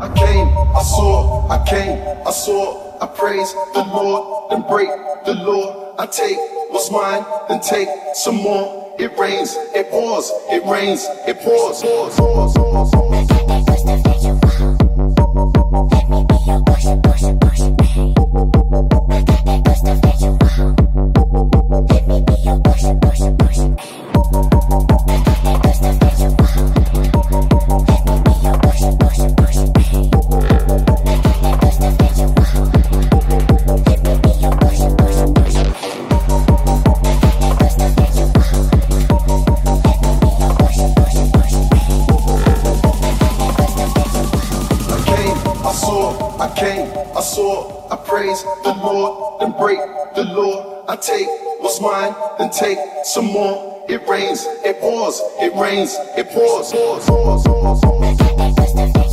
I came, I saw, I came, I saw, I praise the Lord, then break the law. I take what's mine, then take some more. It rains, it pours, it rains, it pours, pours, pours, pours, pours. I came, I saw, I came, I It rains, it pours, it rains, it pours, pours, pours, pours, pours.